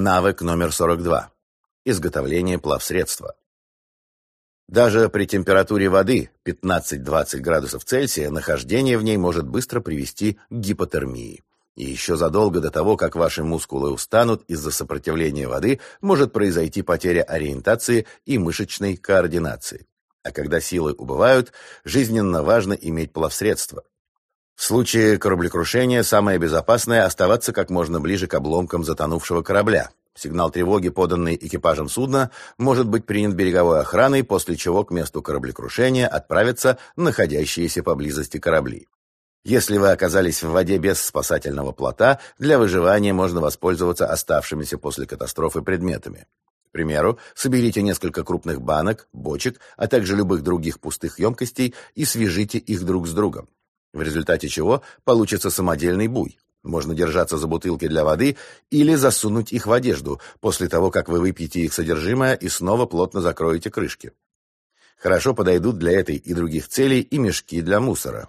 Навык номер 42. Изготовление плавсредства. Даже при температуре воды 15-20 градусов Цельсия нахождение в ней может быстро привести к гипотермии. И еще задолго до того, как ваши мускулы устанут из-за сопротивления воды, может произойти потеря ориентации и мышечной координации. А когда силы убывают, жизненно важно иметь плавсредство. В случае кораблекрушения самое безопасное – оставаться как можно ближе к обломкам затонувшего корабля. Сигнал тревоги, поданный экипажем судна, может быть принят береговой охраной, после чего к месту кораблекрушения отправятся находящиеся поблизости корабли. Если вы оказались в воде без спасательного плота, для выживания можно воспользоваться оставшимися после катастрофы предметами. К примеру, соберите несколько крупных банок, бочек, а также любых других пустых емкостей и свяжите их друг с другом. В результате чего получится самодельный буй. Можно держаться за бутылки для воды или засунуть их в одежду после того, как вы выпьете их содержимое и снова плотно закроете крышки. Хорошо подойдут для этой и других целей и мешки для мусора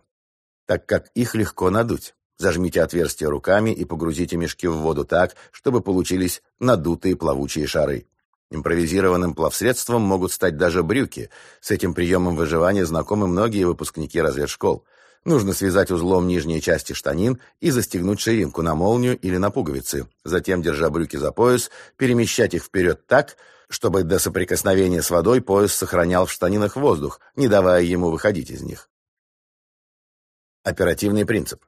так как их легко надуть. Зажмите отверстие руками и погрузите мешки в воду так, чтобы получились надутые плавучие шары. Импровизированным плавсредством могут стать даже брюки. С этим приемом выживания знакомы многие выпускники разведшкол. Нужно связать узлом нижние части штанин и застегнуть ширинку на молнию или на пуговицы. Затем, держа брюки за пояс, перемещать их вперед так, чтобы до соприкосновения с водой пояс сохранял в штанинах воздух, не давая ему выходить из них. Оперативный принцип.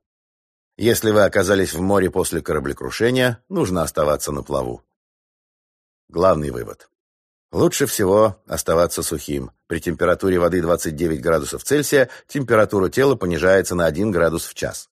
Если вы оказались в море после кораблекрушения, нужно оставаться на плаву. Главный вывод. Лучше всего оставаться сухим. При температуре воды 29 градусов Цельсия температура тела понижается на 1 градус в час.